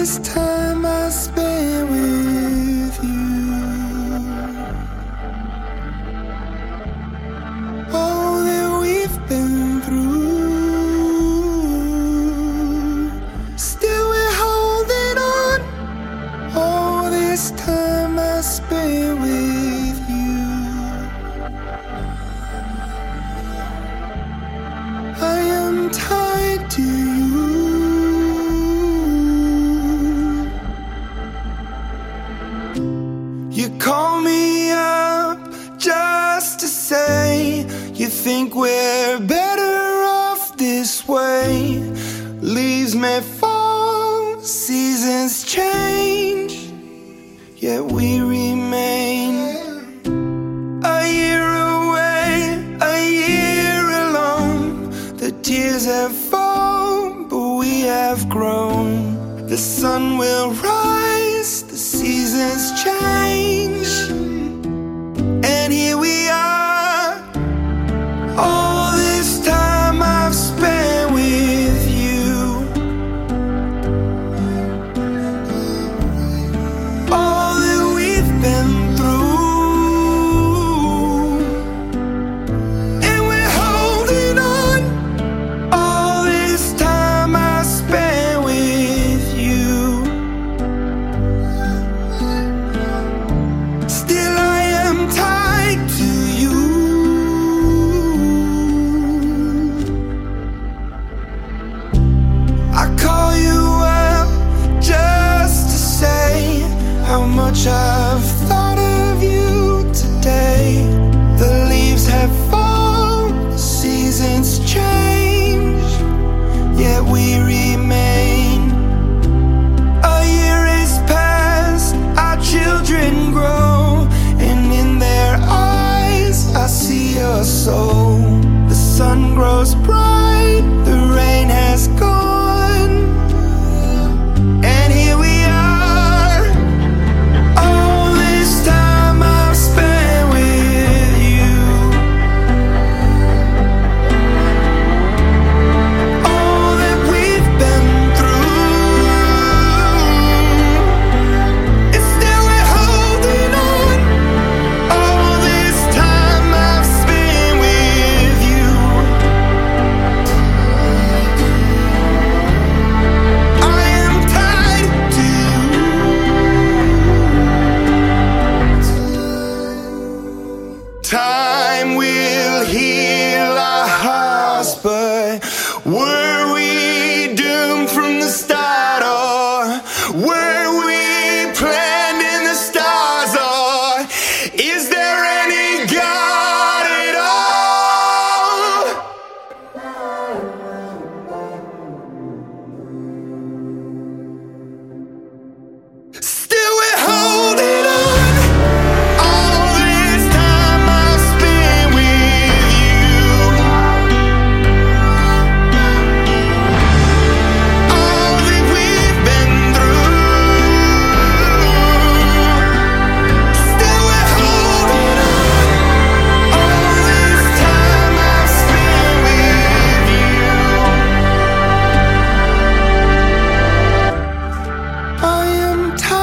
this time I spent think we're better off this way. Leaves may fall, seasons change, yet we remain. A year away, a year alone. The tears have fallen, but we have grown. The sun will rise, the seasons change, soul. The sun grows bright. Where Time.